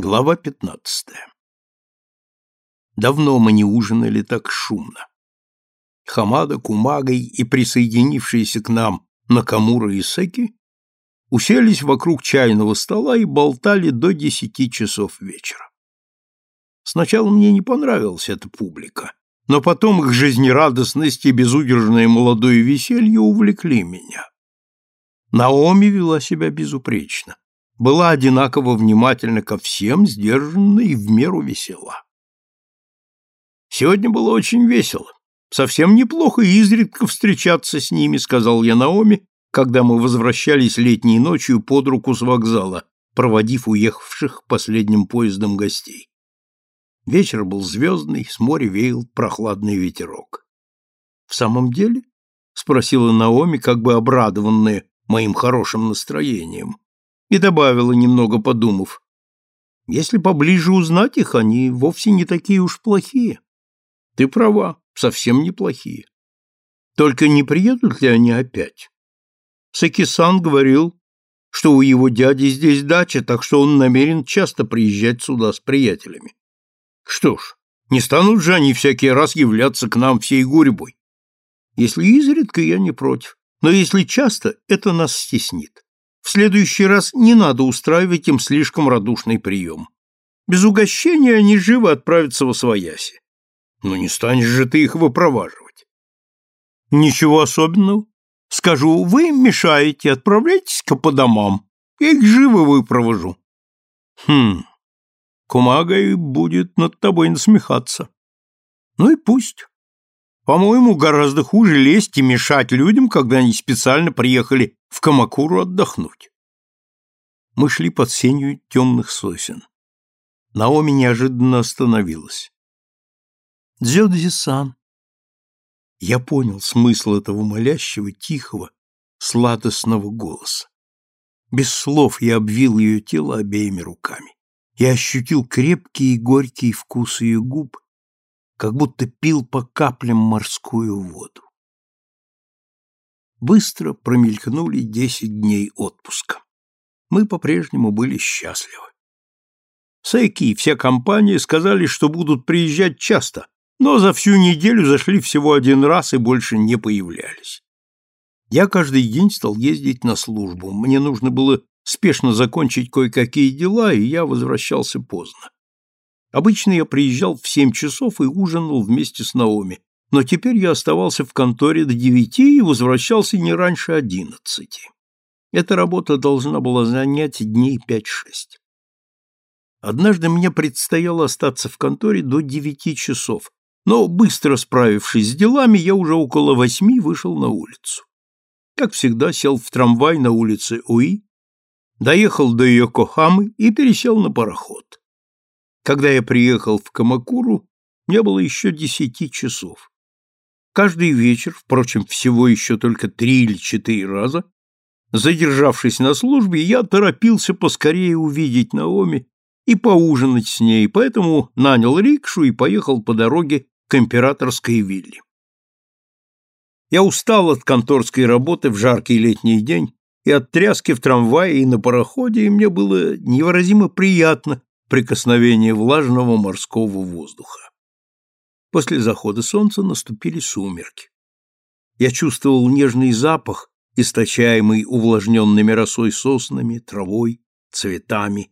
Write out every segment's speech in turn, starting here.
Глава пятнадцатая. Давно мы не ужинали так шумно. Хамада, Кумагой и присоединившиеся к нам Накамура и Секи уселись вокруг чайного стола и болтали до десяти часов вечера. Сначала мне не понравилась эта публика, но потом их жизнерадостность и безудержное молодое веселье увлекли меня. Наоми вела себя безупречно, была одинаково внимательна ко всем, сдержанна и в меру весела. Сегодня было очень весело. Совсем неплохо изредка встречаться с ними, сказал я Наоми, когда мы возвращались летней ночью под руку с вокзала, проводив уехавших последним поездом гостей. Вечер был звездный, с моря веял прохладный ветерок. «В самом деле?» — спросила Наоми, как бы обрадованная моим хорошим настроением, и добавила, немного подумав, «Если поближе узнать их, они вовсе не такие уж плохие». «Ты права, совсем неплохие. Только не приедут ли они опять?» Сакисан говорил, что у его дяди здесь дача, так что он намерен часто приезжать сюда с приятелями. Что ж, не станут же они всякий раз являться к нам всей гурьбой. Если изредка, я не против, но если часто, это нас стеснит. Следующий раз не надо устраивать им слишком радушный прием. Без угощения они живо отправятся во свояси. Но не станешь же ты их выпроваживать. Ничего особенного. Скажу, вы мешаете, отправляйтесь-ка по домам. Я их живо выпровожу. Хм, Кумагой будет над тобой насмехаться. Ну и пусть. По-моему, гораздо хуже лезть и мешать людям, когда они специально приехали в Камакуру отдохнуть. Мы шли под сенью темных сосен. Наоми неожиданно остановилась. «Дзёдзи-сан, я понял смысл этого молящего, тихого, сладостного голоса. Без слов я обвил ее тело обеими руками. Я ощутил крепкий и горький вкус ее губ, как будто пил по каплям морскую воду. Быстро промелькнули десять дней отпуска. Мы по-прежнему были счастливы. Сейки и вся компания сказали, что будут приезжать часто, но за всю неделю зашли всего один раз и больше не появлялись. Я каждый день стал ездить на службу. Мне нужно было спешно закончить кое-какие дела, и я возвращался поздно. Обычно я приезжал в семь часов и ужинал вместе с Наоми, но теперь я оставался в конторе до девяти и возвращался не раньше одиннадцати. Эта работа должна была занять дней пять-шесть. Однажды мне предстояло остаться в конторе до девяти часов, но, быстро справившись с делами, я уже около восьми вышел на улицу. Как всегда, сел в трамвай на улице Уи, доехал до Йокохамы и пересел на пароход. Когда я приехал в Камакуру, не было еще десяти часов. Каждый вечер, впрочем, всего еще только три или четыре раза, задержавшись на службе, я торопился поскорее увидеть Наоми и поужинать с ней, поэтому нанял рикшу и поехал по дороге к императорской вилле. Я устал от конторской работы в жаркий летний день и от тряски в трамвае и на пароходе, и мне было невыразимо приятно прикосновение влажного морского воздуха. После захода солнца наступили сумерки. Я чувствовал нежный запах, источаемый увлажненными росой соснами, травой, цветами.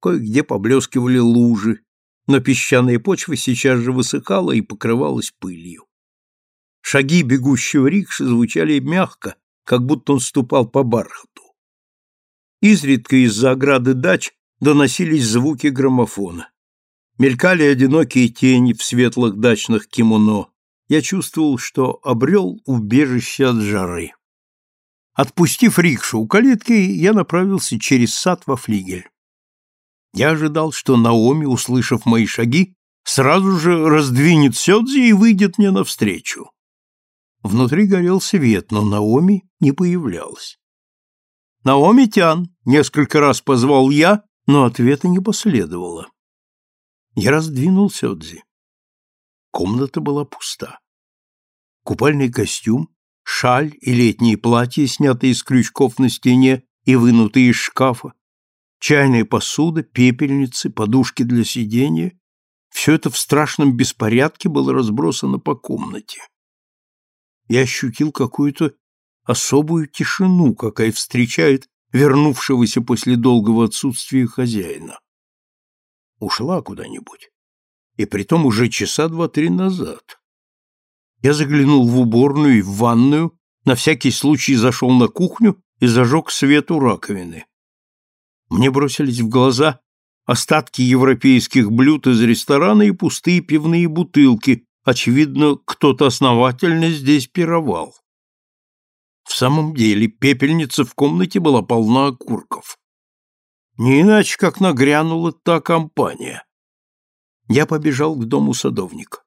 Кое-где поблескивали лужи, но песчаная почва сейчас же высыхала и покрывалась пылью. Шаги бегущего рикши звучали мягко, как будто он ступал по бархату. Изредка из-за ограды дач доносились звуки граммофона. Мелькали одинокие тени в светлых дачных кимоно. Я чувствовал, что обрел убежище от жары. Отпустив рикшу у калитки, я направился через сад во флигель. Я ожидал, что Наоми, услышав мои шаги, сразу же раздвинет Сёдзи и выйдет мне навстречу. Внутри горел свет, но Наоми не появлялась. «Наоми-тян!» — несколько раз позвал я, но ответа не последовало. Я раздвинул Сёдзи. Комната была пуста. Купальный костюм, шаль и летние платья, снятые из крючков на стене и вынутые из шкафа, чайная посуда, пепельницы, подушки для сидения — все это в страшном беспорядке было разбросано по комнате. Я ощутил какую-то особую тишину, какая встречает вернувшегося после долгого отсутствия хозяина. Ушла куда-нибудь. И притом уже часа два-три назад. Я заглянул в уборную и в ванную, на всякий случай зашел на кухню и зажег свет у раковины. Мне бросились в глаза остатки европейских блюд из ресторана и пустые пивные бутылки. Очевидно, кто-то основательно здесь пировал. Самом деле, пепельница в комнате была полна окурков. Не иначе, как нагрянула та компания. Я побежал к дому садовника.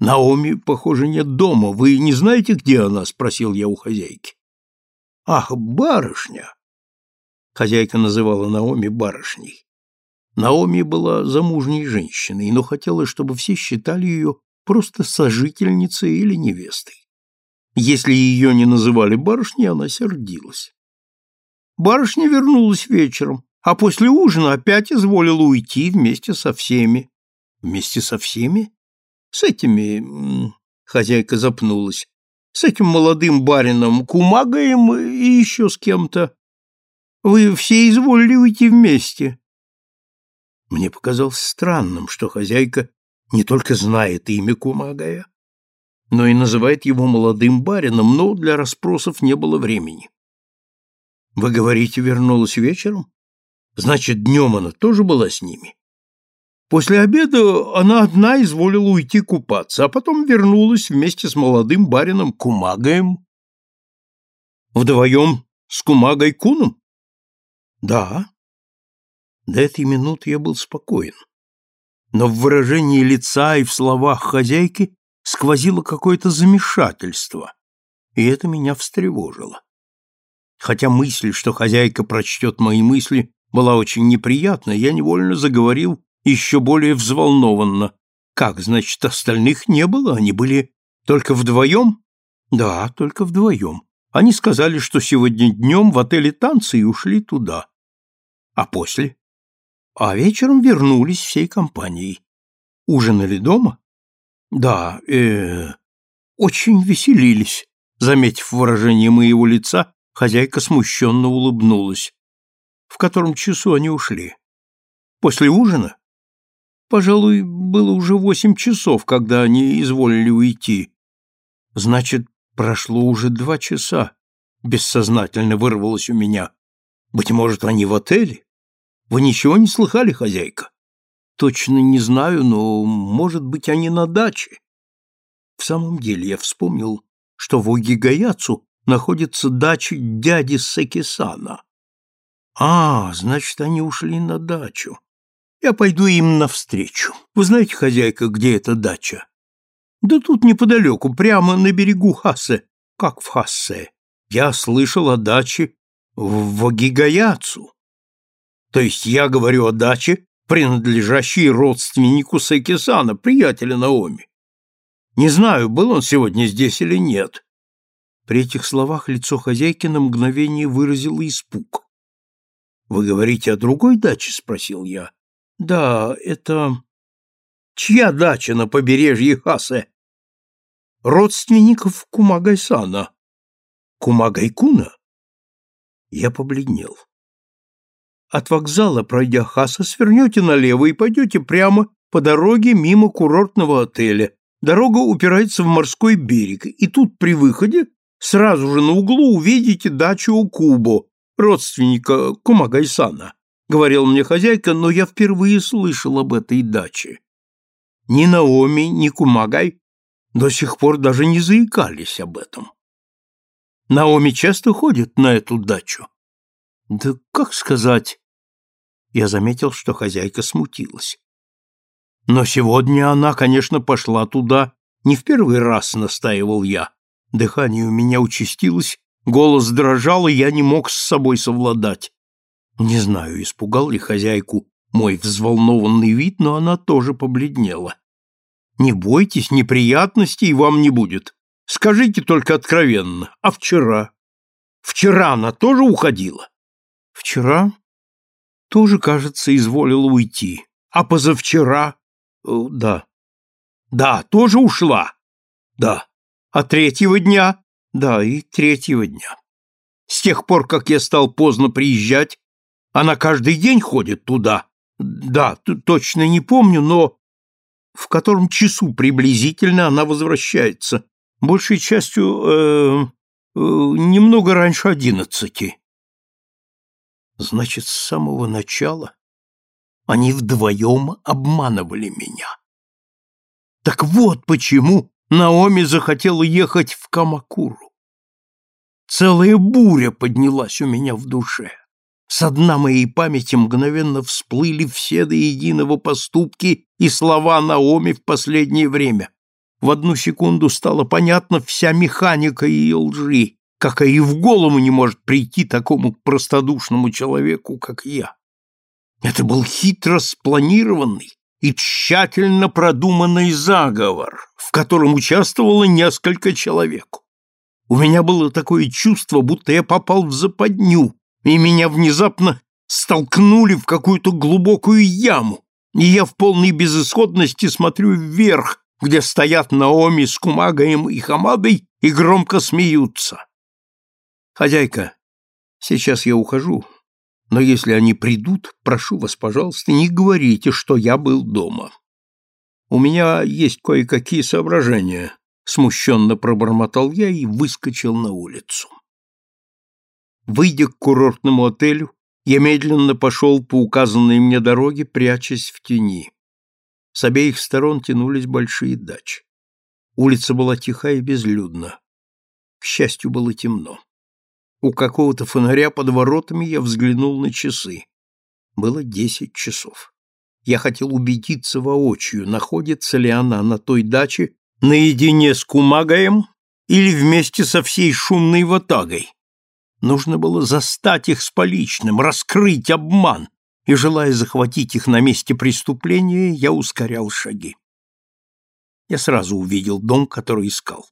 «Наоми, похоже, нет дома. Вы не знаете, где она?» — спросил я у хозяйки. «Ах, барышня!» Хозяйка называла Наоми барышней. Наоми была замужней женщиной, но хотела, чтобы все считали ее просто сожительницей или невестой. Если ее не называли барышней, она сердилась. Барышня вернулась вечером, а после ужина опять изволила уйти вместе со всеми. Вместе со всеми? С этими... Хозяйка запнулась. С этим молодым барином Кумагаем и еще с кем-то. Вы все изволили уйти вместе. Мне показалось странным, что хозяйка не только знает имя Кумагая, но и называет его молодым барином, но для расспросов не было времени. Вы говорите, вернулась вечером? Значит, днем она тоже была с ними? После обеда она одна изволила уйти купаться, а потом вернулась вместе с молодым барином Кумагаем. Вдвоем с Кумагой Куном? Да. До этой минуты я был спокоен. Но в выражении лица и в словах хозяйки сквозило какое-то замешательство, и это меня встревожило. Хотя мысль, что хозяйка прочтет мои мысли, была очень неприятна, я невольно заговорил еще более взволнованно. Как, значит, остальных не было? Они были только вдвоем? Да, только вдвоем. Они сказали, что сегодня днем в отеле танцы и ушли туда. А после? А вечером вернулись всей компанией. Ужинали дома? Да, э, очень веселились. Заметив выражение моего лица, хозяйка смущенно улыбнулась. В котором часу они ушли? После ужина? Пожалуй, было уже восемь часов, когда они изволили уйти. Значит, прошло уже два часа. Бессознательно вырвалось у меня. Быть может, они в отеле? Вы ничего не слыхали, хозяйка? Точно не знаю, но, может быть, они на даче. В самом деле, я вспомнил, что в Огигаяцу находится дача дяди Секисана. А, значит, они ушли на дачу. Я пойду им навстречу. Вы знаете, хозяйка, где эта дача? Да тут неподалеку, прямо на берегу Хассе. Как в Хассе? Я слышал о даче в Вагигаяцу. То есть я говорю о даче, принадлежащей родственнику Секисана, приятеля Наоми. Не знаю, был он сегодня здесь или нет. При этих словах лицо хозяйки на мгновение выразило испуг. «Вы говорите о другой даче?» — спросил я. «Да, это... Чья дача на побережье Хасе?» «Родственников Кумагайсана». «Кумагайкуна?» Я побледнел. От вокзала, пройдя Хаса, свернете налево и пойдете прямо по дороге мимо курортного отеля. Дорога упирается в морской берег, и тут при выходе сразу же на углу увидите дачу Кубо, родственника Кумагайсана, говорила мне хозяйка, но я впервые слышал об этой даче. Ни Наоми, ни Кумагай до сих пор даже не заикались об этом. Наоми часто ходит на эту дачу. Да как сказать? Я заметил, что хозяйка смутилась. Но сегодня она, конечно, пошла туда. Не в первый раз настаивал я. Дыхание у меня участилось, голос дрожал, и я не мог с собой совладать. Не знаю, испугал ли хозяйку мой взволнованный вид, но она тоже побледнела. Не бойтесь, неприятностей вам не будет. Скажите только откровенно, а вчера? Вчера она тоже уходила? Вчера? Тоже, кажется, изволила уйти. А позавчера... Э, да. Да, тоже ушла. Да. А третьего дня? Да, и третьего дня. С тех пор, как я стал поздно приезжать, она каждый день ходит туда. Да, точно не помню, но в котором часу приблизительно она возвращается. Большей частью э, э, немного раньше одиннадцати. Значит, с самого начала они вдвоем обманывали меня. Так вот почему Наоми захотела ехать в Камакуру. Целая буря поднялась у меня в душе. Со дна моей памяти мгновенно всплыли все до единого поступки и слова Наоми в последнее время. В одну секунду стало понятно вся механика ее лжи, какая и в голову не может прийти такому простодушному человеку, как я. Это был хитро спланированный и тщательно продуманный заговор, в котором участвовало несколько человек. У меня было такое чувство, будто я попал в западню, и меня внезапно столкнули в какую-то глубокую яму, и я в полной безысходности смотрю вверх, где стоят Наоми с Кумагаем и Хамадой и громко смеются. «Хозяйка, сейчас я ухожу, но если они придут, прошу вас, пожалуйста, не говорите, что я был дома. У меня есть кое-какие соображения», — смущенно пробормотал я и выскочил на улицу. Выйдя к курортному отелю, я медленно пошел по указанной мне дороге, прячась в тени. С обеих сторон тянулись большие дачи. Улица была тиха и безлюдна. К счастью, было темно. У какого-то фонаря под воротами я взглянул на часы. Было десять часов. Я хотел убедиться воочию, находится ли она на той даче наедине с Кумагаем или вместе со всей шумной ватагой. Нужно было застать их с поличным, раскрыть обман, и, желая захватить их на месте преступления, я ускорял шаги. Я сразу увидел дом, который искал.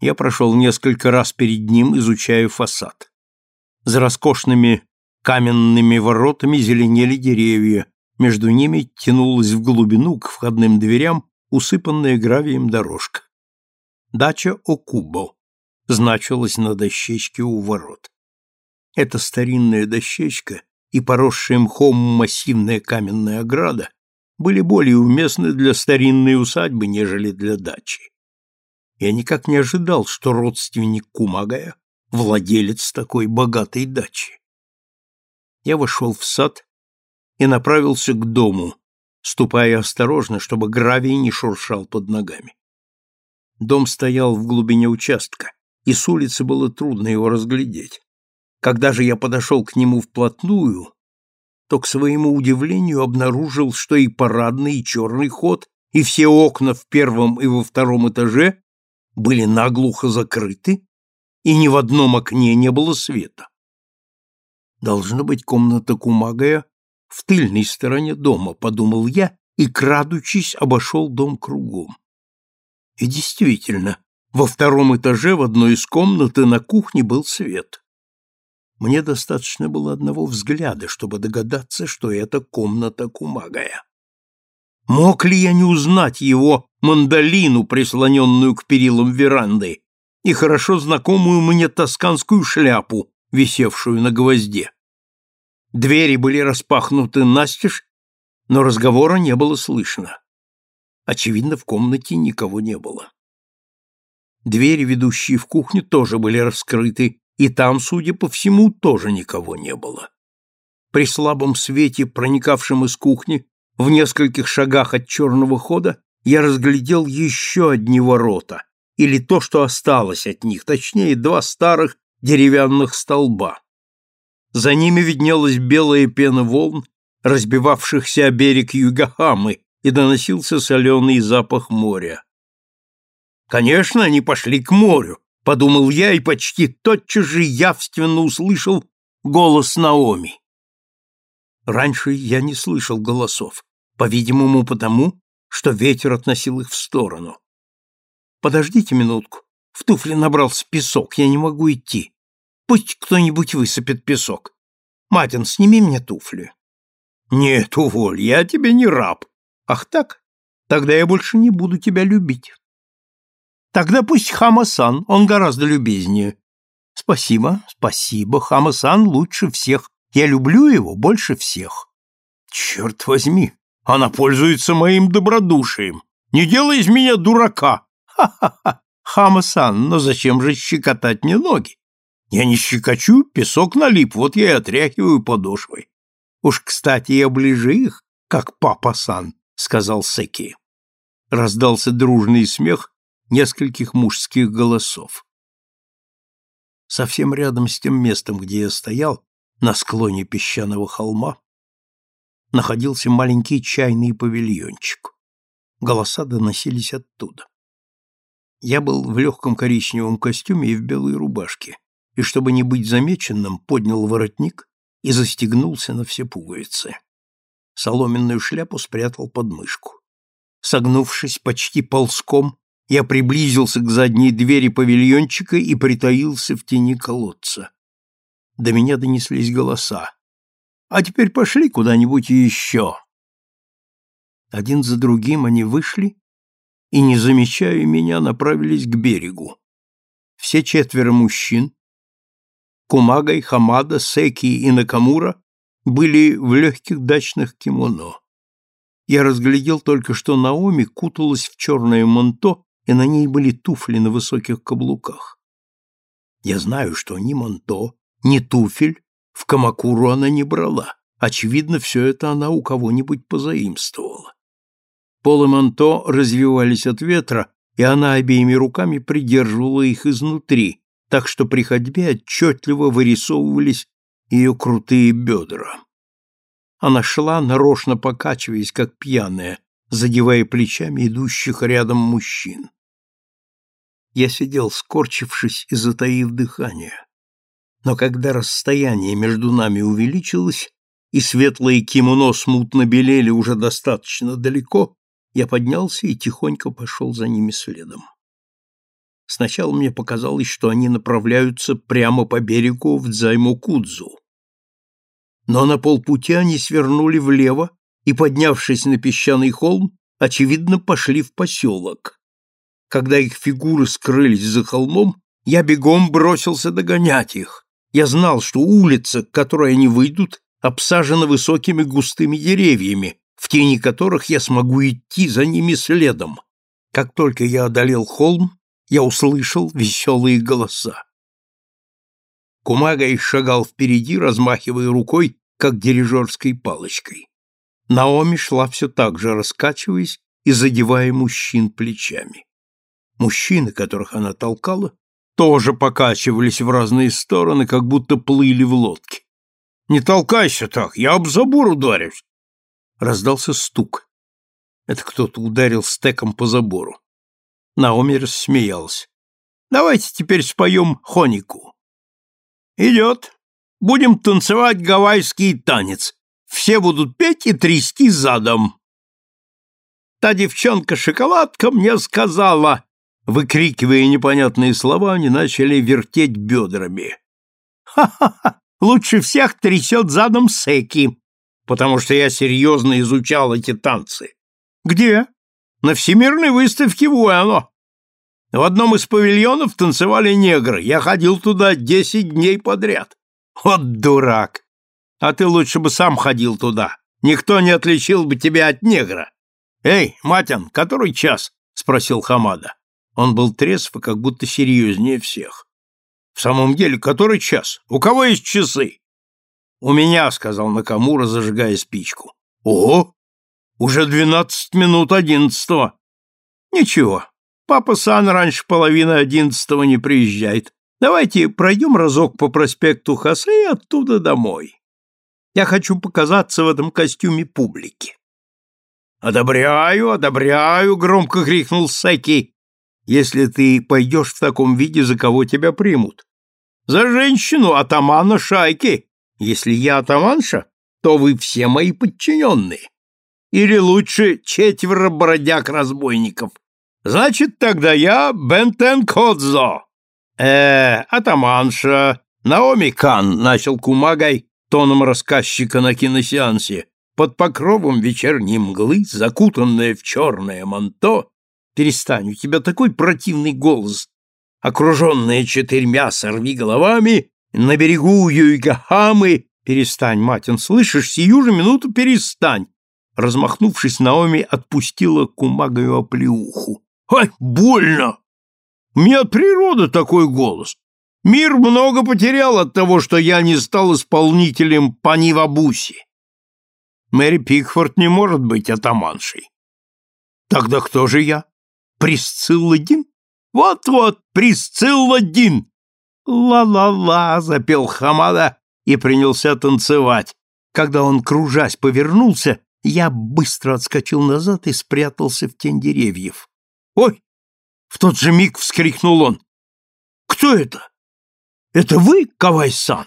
Я прошел несколько раз перед ним, изучая фасад. За роскошными каменными воротами зеленели деревья, между ними тянулась в глубину к входным дверям усыпанная гравием дорожка. Дача Окубо значилась на дощечке у ворот. Эта старинная дощечка и поросшая мхом массивная каменная ограда были более уместны для старинной усадьбы, нежели для дачи. Я никак не ожидал, что родственник Кумагая — владелец такой богатой дачи. Я вошел в сад и направился к дому, ступая осторожно, чтобы гравий не шуршал под ногами. Дом стоял в глубине участка, и с улицы было трудно его разглядеть. Когда же я подошел к нему вплотную, то, к своему удивлению, обнаружил, что и парадный, и черный ход, и все окна в первом и во втором этаже были наглухо закрыты, и ни в одном окне не было света. Должно быть комната Кумагая в тыльной стороне дома, подумал я, и, крадучись, обошел дом кругом. И действительно, во втором этаже в одной из комнат и на кухне был свет. Мне достаточно было одного взгляда, чтобы догадаться, что это комната Кумагая. Мог ли я не узнать его мандолину, прислоненную к перилам веранды, и хорошо знакомую мне тосканскую шляпу, висевшую на гвозде? Двери были распахнуты настежь, но разговора не было слышно. Очевидно, в комнате никого не было. Двери, ведущие в кухню, тоже были раскрыты, и там, судя по всему, тоже никого не было. При слабом свете, проникавшем из кухни, в нескольких шагах от черного хода, я разглядел еще одни ворота, или то, что осталось от них, точнее, два старых деревянных столба. За ними виднелась белая пена волн, разбивавшихся о берег Югахамы, и доносился соленый запах моря. Конечно, они пошли к морю, подумал я и почти тотчас же явственно услышал голос Наоми. Раньше я не слышал голосов, по-видимому, потому, что ветер относил их в сторону. Подождите минутку. В туфли набрался песок, я не могу идти. Пусть кто-нибудь высыпет песок. Матин, сними мне туфли. Нет, уволь, я тебе не раб. Ах так? Тогда я больше не буду тебя любить. Тогда пусть Хама-сан, он гораздо любезнее. Спасибо, спасибо, Хама-сан лучше всех. Я люблю его больше всех. Черт возьми, она пользуется моим добродушием. Не делай из меня дурака. Ха-ха-ха. Хама-сан, но зачем же щекотать мне ноги? Я не щекочу, песок налип, вот я и отряхиваю подошвой. Уж, кстати, я ближе их, как папа-сан, сказал Секи. Раздался дружный смех нескольких мужских голосов. Совсем рядом с тем местом, где я стоял, на склоне песчаного холма, находился маленький чайный павильончик. Голоса доносились оттуда. Я был в легком коричневом костюме и в белой рубашке, и, чтобы не быть замеченным, поднял воротник и застегнулся на все пуговицы. Соломенную шляпу спрятал под мышку. Согнувшись почти ползком, я приблизился к задней двери павильончика и притаился в тени колодца. До меня донеслись голоса. «А теперь пошли куда-нибудь еще!» Один за другим они вышли и, не замечая меня, направились к берегу. Все четверо мужчин, Кумагай, Хамада, Секи и Накамура, были в легких дачных кимоно. Я разглядел только, что Наоми куталась в черное манто, и на ней были туфли на высоких каблуках. Я знаю, что ни манто, ни туфель в Камакуру она не брала. Очевидно, все это она у кого-нибудь позаимствовала. Полы манто развивались от ветра, и она обеими руками придерживала их изнутри, так что при ходьбе отчетливо вырисовывались ее крутые бедра. Она шла, нарочно покачиваясь, как пьяная, задевая плечами идущих рядом мужчин. Я сидел, скорчившись и затаив дыхание. Но когда расстояние между нами увеличилось, и светлые кимоно смутно белели уже достаточно далеко, я поднялся и тихонько пошел за ними следом. Сначала мне показалось, что они направляются прямо по берегу в Дзаймокудзу. Но на полпути они свернули влево и, поднявшись на песчаный холм, очевидно, пошли в поселок. Когда их фигуры скрылись за холмом, я бегом бросился догонять их. Я знал, что улица, к которой они выйдут, обсажена высокими густыми деревьями, в тени которых я смогу идти за ними следом. Как только я одолел холм, я услышал веселые голоса. Кумагай шагал впереди, размахивая рукой, как дирижерской палочкой. Наоми шла все так же, раскачиваясь и задевая мужчин плечами. Мужчины, которых она толкала, тоже покачивались в разные стороны, как будто плыли в лодке. «Не толкайся так, я об забор ударюсь!» Раздался стук. Это кто-то ударил стеком по забору. Наоми рассмеялась. «Давайте теперь споем хонику». «Идет. Будем танцевать гавайский танец. Все будут петь и трясти задом». «Та девчонка-шоколадка мне сказала...» Выкрикивая непонятные слова, они начали вертеть бедрами. «Ха-ха-ха! Лучше всех трясет задом Секи, потому что я серьезно изучал эти танцы». «Где?» На всемирной выставке в Уэно. В одном из павильонов танцевали негры. Я ходил туда десять дней подряд. Вот дурак! А ты лучше бы сам ходил туда. Никто не отличил бы тебя от негра. Эй, Матян, который час? Спросил Хамада. Он был трезв и как будто серьезнее всех. В самом деле, который час? У кого есть часы? У меня, сказал Накамура, зажигая спичку. Ого! Уже двенадцать минут одиннадцатого. Ничего, папа Сан раньше половины одиннадцатого не приезжает. Давайте пройдем разок по проспекту Хосе и оттуда домой. Я хочу показаться в этом костюме публике. «Одобряю, одобряю!» — громко крикнул Секи. «Если ты пойдешь в таком виде, за кого тебя примут?» «За женщину, атамана шайки. Если я атаманша, то вы все мои подчиненные. Или лучше четверо бродяг-разбойников. Значит, тогда я Бентен Кодзо. Э, атаманша, Наоми Кан, начал Кумагай тоном рассказчика на киносеансе. под покровом вечерней мглы, закутанная в черное манто, перестань, у тебя такой противный голос, окруженная четырьмя сорвиголовами, на берегу Юйгахамы, перестань, Матин, слышишь, сию же минуту перестань. Размахнувшись, Наоми отпустила кумагою оплеуху. Ай, больно! У меня от природы такой голос. Мир много потерял от того, что я не стал исполнителем Панивабуси. Мэри Пикфорд не может быть атаманшей. Тогда кто же я? Присцилла Дин? Вот-вот, Присцилла Дин! «Ла-ла-ла!» — запел Хамада и принялся танцевать. Когда он, кружась, повернулся, я быстро отскочил назад и спрятался в тень деревьев. «Ой!» — в тот же миг вскрикнул он. «Кто это? Это вы, Кавай-сан?»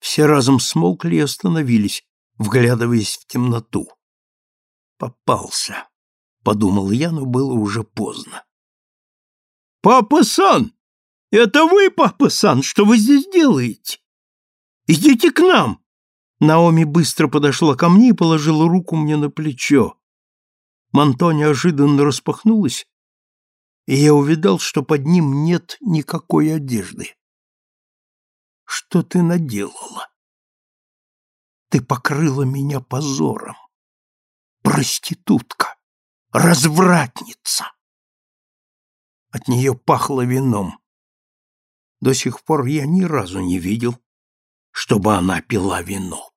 Все разом смолкли и остановились, вглядываясь в темноту. «Попался», — подумал я, но было уже поздно. «Папа-сан! Это вы, папа-сан? Что вы здесь делаете? Идите к нам!» Наоми быстро подошла ко мне и положила руку мне на плечо. Манто неожиданно распахнулось, и я увидал, что под ним нет никакой одежды. «Что ты наделала?» «Ты покрыла меня позором. Проститутка, развратница!» От нее пахло вином. До сих пор я ни разу не видел, чтобы она пила вино.